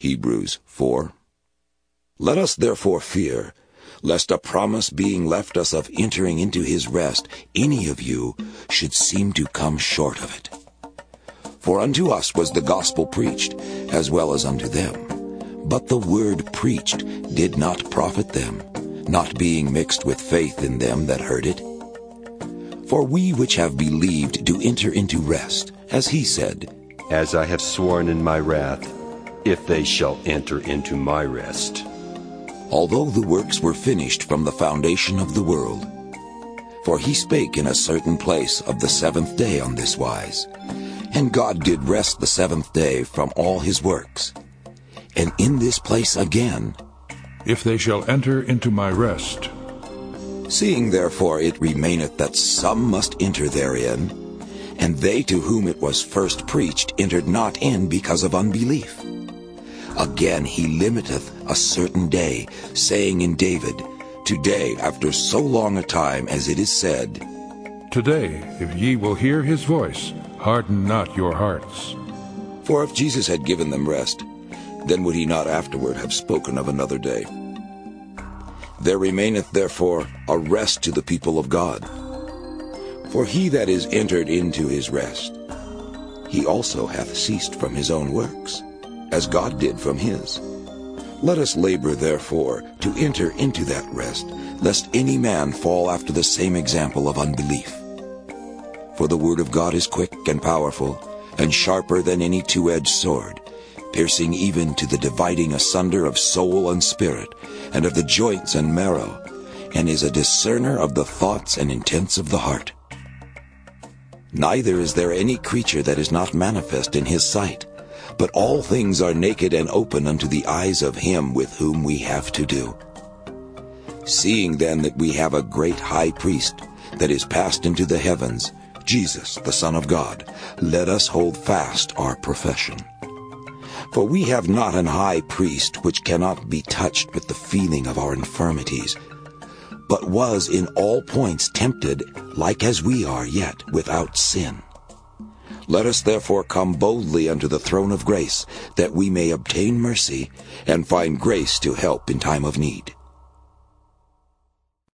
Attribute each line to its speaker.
Speaker 1: Hebrews 4. Let us therefore fear, lest a promise being left us of entering into his rest, any of you should seem to come short of it. For unto us was the gospel preached, as well as unto them. But the word preached did not profit them, not being mixed with faith in them that heard it. For we which have believed do enter into rest, as he said,
Speaker 2: As I have sworn in my wrath, if they shall enter into my rest.
Speaker 1: Although the works were finished from the foundation of the world. For he spake in a certain place of the seventh day on this wise, And God did rest the seventh day from all his works. And in this place again,
Speaker 3: If they shall enter into my rest.
Speaker 1: Seeing therefore it remaineth that some must enter therein, and they to whom it was first preached entered not in because of unbelief. Again he limiteth a certain day, saying in David, Today, after so long a time as it is said,
Speaker 3: Today, if ye will hear his voice, harden not your hearts.
Speaker 1: For if Jesus had given them rest, then would he not afterward have spoken of another day. There remaineth therefore a rest to the people of God. For he that is entered into his rest, he also hath ceased from his own works, as God did from his. Let us labor therefore to enter into that rest, lest any man fall after the same example of unbelief. For the word of God is quick and powerful, and sharper than any two-edged sword, piercing even to the dividing asunder of soul and spirit, and of the joints and marrow, and is a discerner of the thoughts and intents of the heart. Neither is there any creature that is not manifest in his sight, but all things are naked and open unto the eyes of him with whom we have to do. Seeing then that we have a great high priest that is passed into the heavens, Jesus, the Son of God, let us hold fast our profession. For we have not an high priest which cannot be touched with the feeling of our infirmities, but was in all points tempted like as we are, yet without sin. Let us therefore come boldly unto the throne of grace, that we may obtain mercy and find grace to help in time of need.